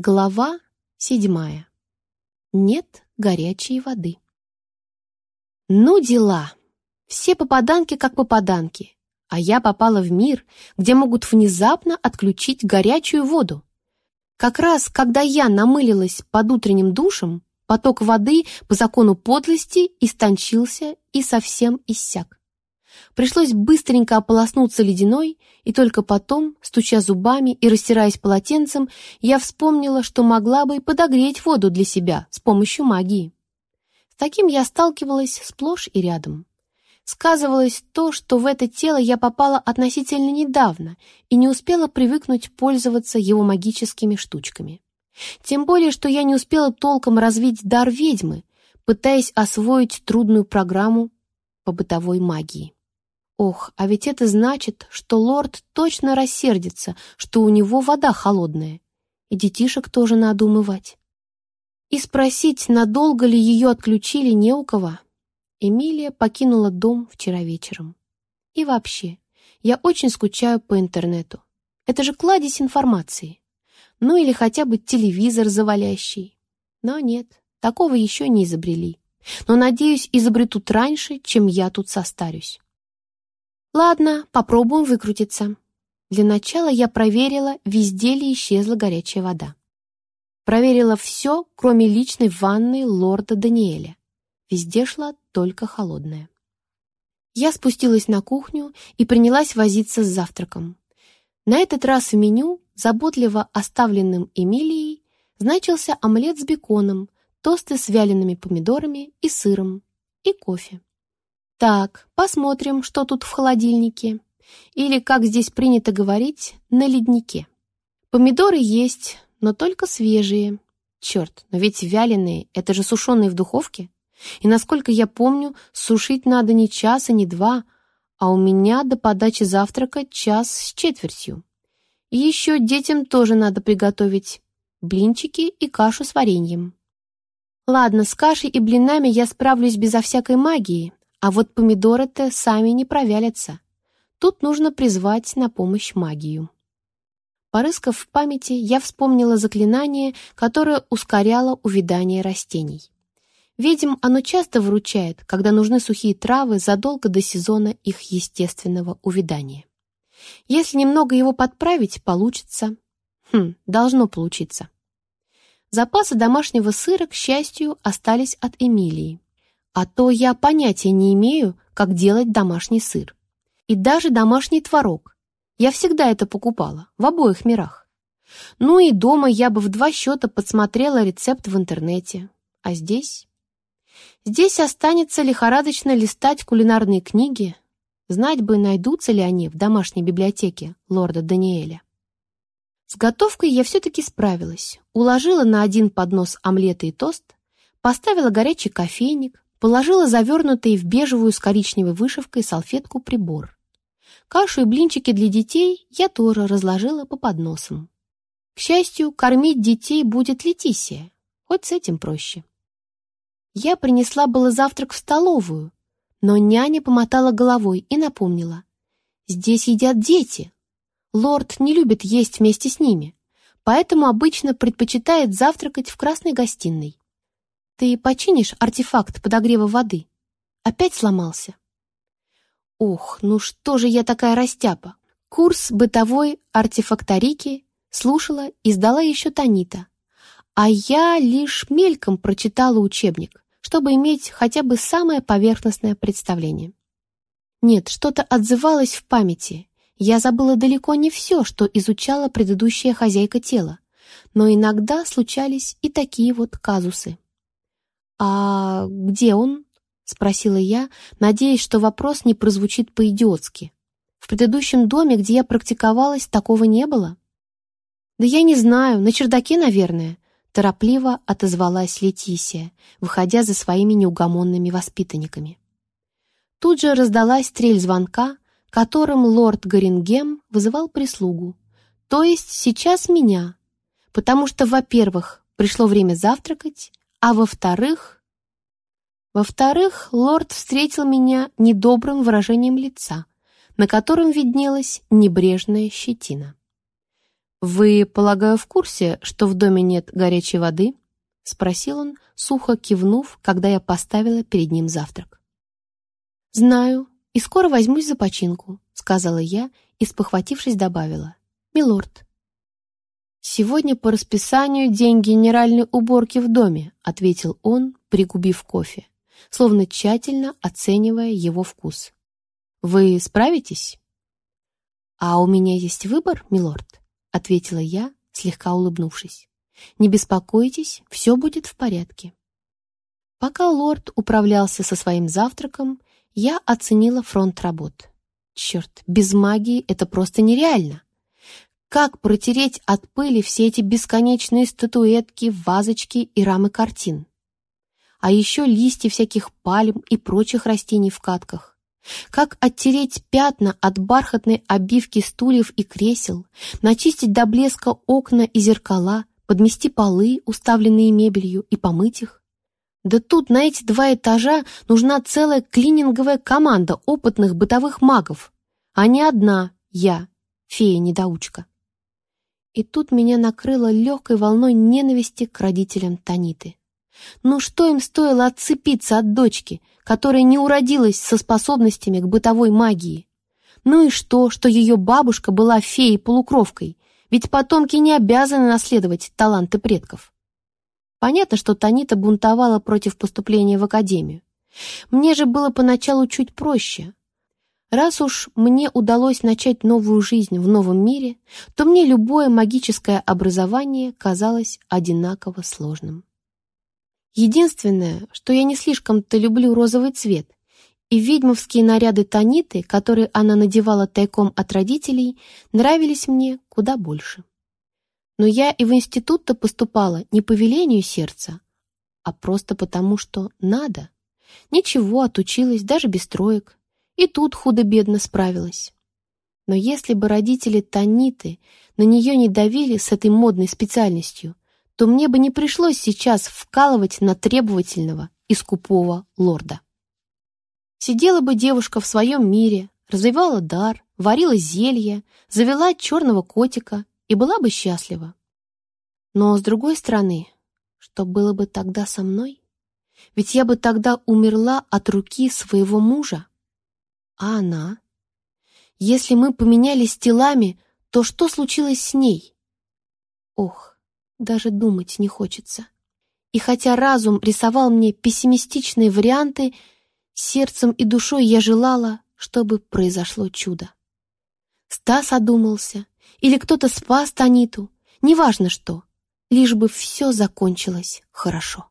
Глава седьмая. Нет горячей воды. Ну дела. Все попаданки как попаданки. А я попала в мир, где могут внезапно отключить горячую воду. Как раз, когда я намылилась под утренним душем, поток воды по закону подлости истончился и совсем иссяк. Пришлось быстренько ополоснуться ледяной, и только потом, стуча зубами и растираясь полотенцем, я вспомнила, что могла бы подогреть воду для себя с помощью магии. С таким я сталкивалась сплошь и рядом. Сказывалось то, что в это тело я попала относительно недавно и не успела привыкнуть пользоваться его магическими штучками. Тем более, что я не успела толком развить дар ведьмы, пытаясь освоить трудную программу по бытовой магии. Ох, а ведь это значит, что лорд точно рассердится, что у него вода холодная, и детишек тоже надо умывать. И спросить, надолго ли ее отключили, не у кого. Эмилия покинула дом вчера вечером. И вообще, я очень скучаю по интернету. Это же кладезь информации. Ну или хотя бы телевизор завалящий. Но нет, такого еще не изобрели. Но, надеюсь, изобретут раньше, чем я тут состарюсь. Ладно, попробуем выкрутиться. Для начала я проверила, везде ли исчезла горячая вода. Проверила все, кроме личной ванной лорда Даниэля. Везде шла только холодная. Я спустилась на кухню и принялась возиться с завтраком. На этот раз в меню, заботливо оставленным Эмилией, значился омлет с беконом, тосты с вялеными помидорами и сыром и кофе. Так, посмотрим, что тут в холодильнике. Или, как здесь принято говорить, на леднике. Помидоры есть, но только свежие. Черт, но ведь вяленые — это же сушеные в духовке. И, насколько я помню, сушить надо не час и не два, а у меня до подачи завтрака час с четвертью. И еще детям тоже надо приготовить блинчики и кашу с вареньем. Ладно, с кашей и блинами я справлюсь безо всякой магии, а вот помидоры-то сами не провялятся. Тут нужно призвать на помощь магию. Порыскав в памяти, я вспомнила заклинание, которое ускоряло увядание растений. Ведьм оно часто выручает, когда нужны сухие травы задолго до сезона их естественного увядания. Если немного его подправить, получится. Хм, должно получиться. Запасы домашнего сыра, к счастью, остались от Эмилии. А то я понятия не имею, как делать домашний сыр. И даже домашний творог. Я всегда это покупала, в обоих мирах. Ну и дома я бы в два счета подсмотрела рецепт в интернете. А здесь? Здесь останется лихорадочно листать кулинарные книги, знать бы, найдутся ли они в домашней библиотеке лорда Даниэля. С готовкой я все-таки справилась. Уложила на один поднос омлеты и тост, поставила горячий кофейник, Положила завернутый в бежевую с коричневой вышивкой салфетку прибор. Кашу и блинчики для детей я тоже разложила по подносам. К счастью, кормить детей будет Летисия, хоть с этим проще. Я принесла было завтрак в столовую, но няня помотала головой и напомнила. «Здесь едят дети. Лорд не любит есть вместе с ними, поэтому обычно предпочитает завтракать в красной гостиной. Ты починишь артефакт подогрева воды? Опять сломался? Ох, ну что же я такая растяпа? Курс бытовой артефакторики слушала и сдала еще Танита. А я лишь мельком прочитала учебник, чтобы иметь хотя бы самое поверхностное представление. Нет, что-то отзывалось в памяти. Я забыла далеко не все, что изучала предыдущая хозяйка тела, но иногда случались и такие вот казусы. «А где он?» — спросила я, надеясь, что вопрос не прозвучит по-идиотски. «В предыдущем доме, где я практиковалась, такого не было?» «Да я не знаю, на чердаке, наверное», — торопливо отозвалась Летисия, выходя за своими неугомонными воспитанниками. Тут же раздалась стрель звонка, которым лорд Горингем вызывал прислугу, то есть сейчас меня, потому что, во-первых, пришло время завтракать, а во-вторых... Во-вторых, лорд встретил меня недобрым выражением лица, на котором виднелась небрежная щетина. «Вы, полагаю, в курсе, что в доме нет горячей воды?» — спросил он, сухо кивнув, когда я поставила перед ним завтрак. «Знаю, и скоро возьмусь за починку», — сказала я и, спохватившись, добавила. «Милорд». «Сегодня по расписанию день генеральной уборки в доме», — ответил он, пригубив кофе, словно тщательно оценивая его вкус. «Вы справитесь?» «А у меня есть выбор, милорд», — ответила я, слегка улыбнувшись. «Не беспокойтесь, все будет в порядке». Пока лорд управлялся со своим завтраком, я оценила фронт работ. Черт, без магии это просто нереально. Как протереть от пыли все эти бесконечные статуэтки, вазочки и рамы картин? А еще листья всяких пальм и прочих растений в катках. Как оттереть пятна от бархатной обивки стульев и кресел, начистить до блеска окна и зеркала, подмести полы, уставленные мебелью, и помыть их? Да тут на эти два этажа нужна целая клининговая команда опытных бытовых магов, а не одна я, фея-недоучка. И тут меня накрыло легкой волной ненависти к родителям Таниты. Ну что им стоило отцепиться от дочки, которая не уродилась со способностями к бытовой магии? Ну и что, что ее бабушка была феей-полукровкой, ведь потомки не обязаны наследовать таланты предков. Понятно, что Танита бунтовала против поступления в академию. Мне же было поначалу чуть проще. Раз уж мне удалось начать новую жизнь в новом мире, то мне любое магическое образование казалось одинаково сложным. Единственное, что я не слишком-то люблю розовый цвет, и ведьмовские наряды Таниты, которые она надевала тайком от родителей, нравились мне куда больше. Но я и в институт-то поступала не по велению сердца, а просто потому, что надо. Ничего, отучилась, даже без троек. И тут худо-бедно справилась. Но если бы родители Таниты на нее не давили с этой модной специальностью, то мне бы не пришлось сейчас вкалывать на требовательного и скупого лорда. Сидела бы девушка в своем мире, развивала дар, варила зелья, завела черного котика и была бы счастлива. Но, с другой стороны, что было бы тогда со мной? Ведь я бы тогда умерла от руки своего мужа. А она? Если мы поменялись телами, то что случилось с ней? Ох, даже думать не хочется. И хотя разум рисовал мне пессимистичные варианты, сердцем и душой я желала, чтобы произошло чудо. Стас одумался, или кто-то спас Таниту, неважно что, лишь бы все закончилось хорошо.